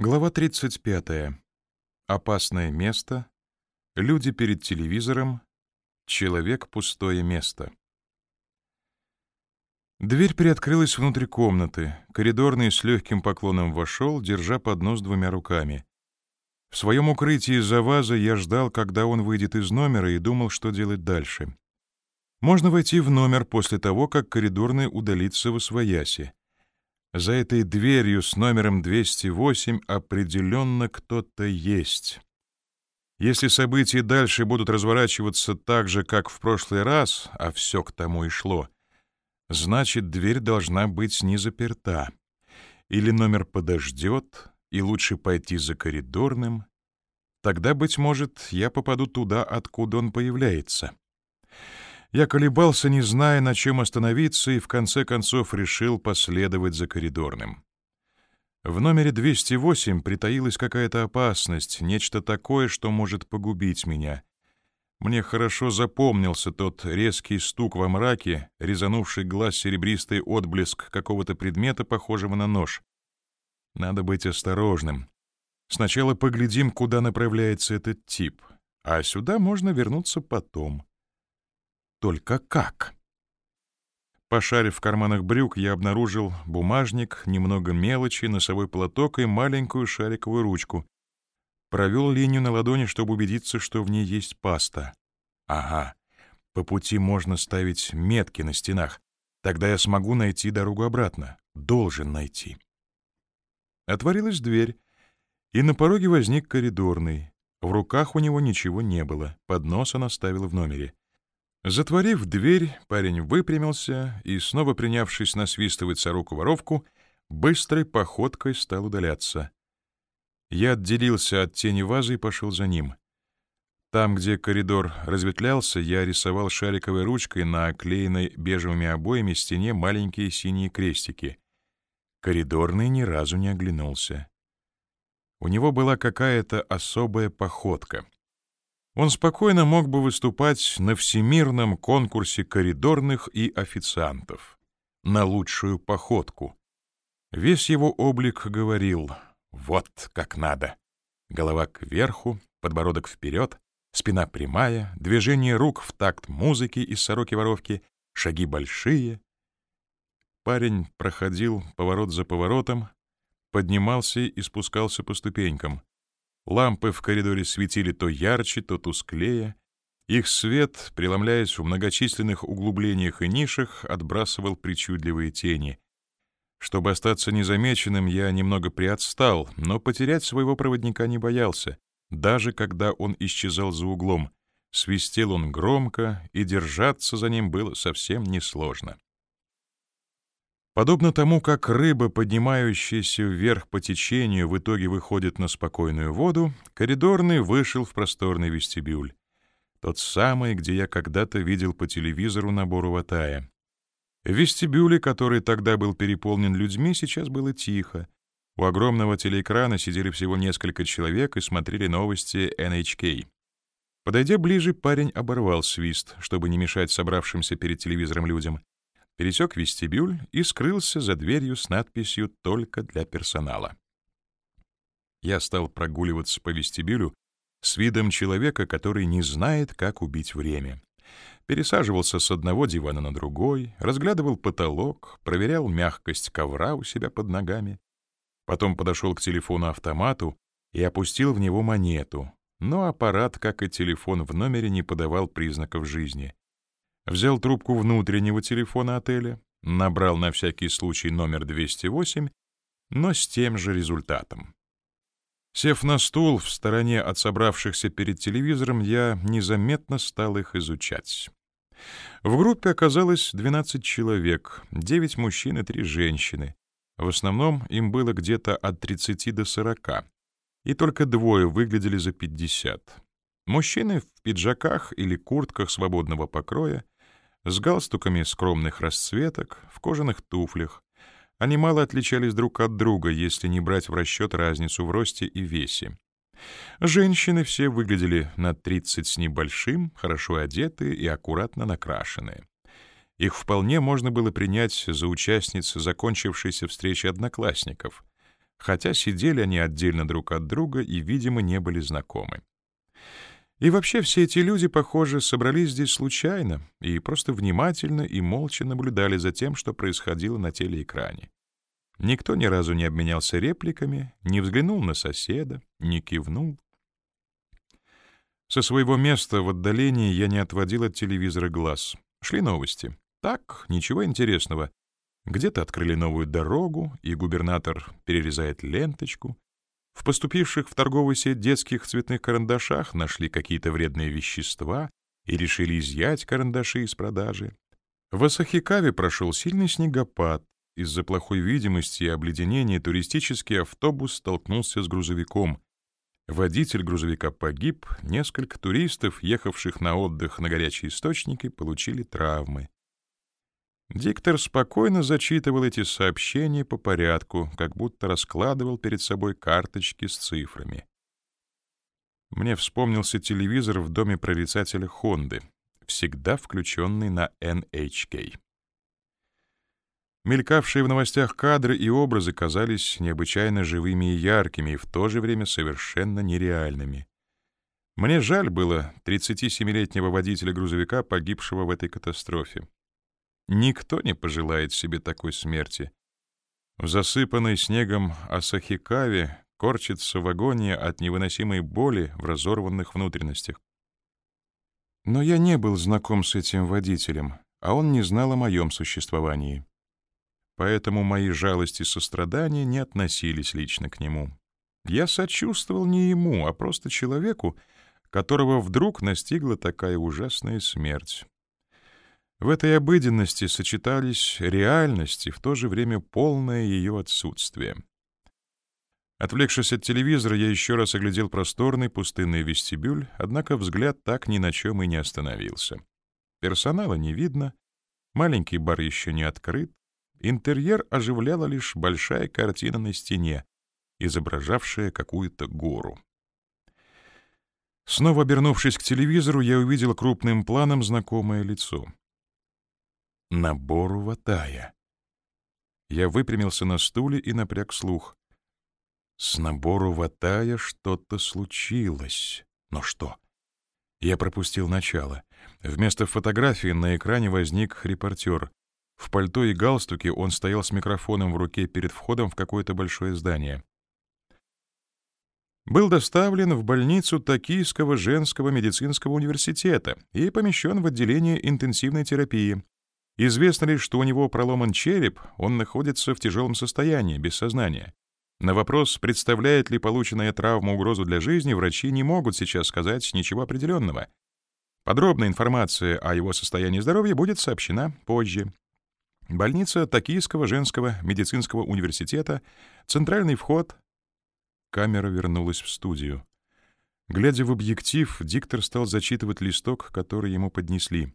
Глава 35. Опасное место. Люди перед телевизором. Человек — пустое место. Дверь приоткрылась внутрь комнаты. Коридорный с легким поклоном вошел, держа поднос двумя руками. В своем укрытии за ваза я ждал, когда он выйдет из номера, и думал, что делать дальше. Можно войти в номер после того, как коридорный удалится в освояси. За этой дверью с номером 208 определенно кто-то есть. Если события дальше будут разворачиваться так же, как в прошлый раз, а все к тому и шло, значит, дверь должна быть не заперта. Или номер подождет, и лучше пойти за коридорным. Тогда, быть может, я попаду туда, откуда он появляется. Я колебался, не зная, на чем остановиться, и в конце концов решил последовать за коридорным. В номере 208 притаилась какая-то опасность, нечто такое, что может погубить меня. Мне хорошо запомнился тот резкий стук во мраке, резанувший глаз серебристый отблеск какого-то предмета, похожего на нож. Надо быть осторожным. Сначала поглядим, куда направляется этот тип, а сюда можно вернуться потом. Только как? Пошарив в карманах брюк, я обнаружил бумажник, немного мелочи, носовой платок и маленькую шариковую ручку. Провел линию на ладони, чтобы убедиться, что в ней есть паста. Ага, по пути можно ставить метки на стенах. Тогда я смогу найти дорогу обратно. Должен найти. Отворилась дверь, и на пороге возник коридорный. В руках у него ничего не было, поднос он оставил в номере. Затворив дверь, парень выпрямился и, снова принявшись насвистывать сороку-воровку, быстрой походкой стал удаляться. Я отделился от тени вазы и пошел за ним. Там, где коридор разветвлялся, я рисовал шариковой ручкой на оклеенной бежевыми обоями стене маленькие синие крестики. Коридорный ни разу не оглянулся. У него была какая-то особая походка — он спокойно мог бы выступать на всемирном конкурсе коридорных и официантов, на лучшую походку. Весь его облик говорил «вот как надо». Голова кверху, подбородок вперед, спина прямая, движение рук в такт музыки из сороки-воровки, шаги большие. Парень проходил поворот за поворотом, поднимался и спускался по ступенькам. Лампы в коридоре светили то ярче, то тусклее. Их свет, преломляясь в многочисленных углублениях и нишах, отбрасывал причудливые тени. Чтобы остаться незамеченным, я немного приотстал, но потерять своего проводника не боялся, даже когда он исчезал за углом. Свистел он громко, и держаться за ним было совсем несложно. Подобно тому, как рыба, поднимающаяся вверх по течению, в итоге выходит на спокойную воду, коридорный вышел в просторный вестибюль. Тот самый, где я когда-то видел по телевизору набор Ватая. В вестибюле, который тогда был переполнен людьми, сейчас было тихо. У огромного телеэкрана сидели всего несколько человек и смотрели новости NHK. Подойдя ближе, парень оборвал свист, чтобы не мешать собравшимся перед телевизором людям пересек вестибюль и скрылся за дверью с надписью «Только для персонала». Я стал прогуливаться по вестибюлю с видом человека, который не знает, как убить время. Пересаживался с одного дивана на другой, разглядывал потолок, проверял мягкость ковра у себя под ногами. Потом подошел к телефону-автомату и опустил в него монету, но аппарат, как и телефон в номере, не подавал признаков жизни взял трубку внутреннего телефона отеля, набрал на всякий случай номер 208, но с тем же результатом. Сев на стул в стороне от собравшихся перед телевизором, я незаметно стал их изучать. В группе оказалось 12 человек, 9 мужчин и 3 женщины. В основном им было где-то от 30 до 40, и только двое выглядели за 50. Мужчины в пиджаках или куртках свободного покроя, с галстуками скромных расцветок, в кожаных туфлях. Они мало отличались друг от друга, если не брать в расчет разницу в росте и весе. Женщины все выглядели на 30 с небольшим, хорошо одетые и аккуратно накрашенные. Их вполне можно было принять за участниц закончившейся встречи одноклассников. хотя сидели они отдельно друг от друга и, видимо, не были знакомы. И вообще все эти люди, похоже, собрались здесь случайно и просто внимательно и молча наблюдали за тем, что происходило на телеэкране. Никто ни разу не обменялся репликами, не взглянул на соседа, не кивнул. Со своего места в отдалении я не отводил от телевизора глаз. Шли новости. Так, ничего интересного. Где-то открыли новую дорогу, и губернатор перерезает ленточку. В поступивших в торговую сеть детских цветных карандашах нашли какие-то вредные вещества и решили изъять карандаши из продажи. В Асахикаве прошел сильный снегопад. Из-за плохой видимости и обледенения туристический автобус столкнулся с грузовиком. Водитель грузовика погиб, несколько туристов, ехавших на отдых на горячие источники, получили травмы. Диктор спокойно зачитывал эти сообщения по порядку, как будто раскладывал перед собой карточки с цифрами. Мне вспомнился телевизор в доме прорицателя Хонды, всегда включенный на NHK. Мелькавшие в новостях кадры и образы казались необычайно живыми и яркими, и в то же время совершенно нереальными. Мне жаль было 37-летнего водителя грузовика, погибшего в этой катастрофе. Никто не пожелает себе такой смерти. В засыпанной снегом Асахикаве корчится в агонии от невыносимой боли в разорванных внутренностях. Но я не был знаком с этим водителем, а он не знал о моем существовании. Поэтому мои жалости и сострадания не относились лично к нему. Я сочувствовал не ему, а просто человеку, которого вдруг настигла такая ужасная смерть. В этой обыденности сочетались реальность и в то же время полное ее отсутствие. Отвлекшись от телевизора, я еще раз оглядел просторный пустынный вестибюль, однако взгляд так ни на чем и не остановился. Персонала не видно, маленький бар еще не открыт, интерьер оживляла лишь большая картина на стене, изображавшая какую-то гору. Снова обернувшись к телевизору, я увидел крупным планом знакомое лицо — Набору ватая. Я выпрямился на стуле и напряг слух. С набору ватая что-то случилось. Но что? Я пропустил начало. Вместо фотографии на экране возник репортер. В пальто и галстуке он стоял с микрофоном в руке перед входом в какое-то большое здание. Был доставлен в больницу Токийского женского медицинского университета и помещен в отделение интенсивной терапии. Известно лишь, что у него проломан череп, он находится в тяжелом состоянии, без сознания. На вопрос, представляет ли полученная травма угрозу для жизни, врачи не могут сейчас сказать ничего определенного. Подробная информация о его состоянии здоровья будет сообщена позже. Больница Токийского женского медицинского университета, центральный вход. Камера вернулась в студию. Глядя в объектив, диктор стал зачитывать листок, который ему поднесли.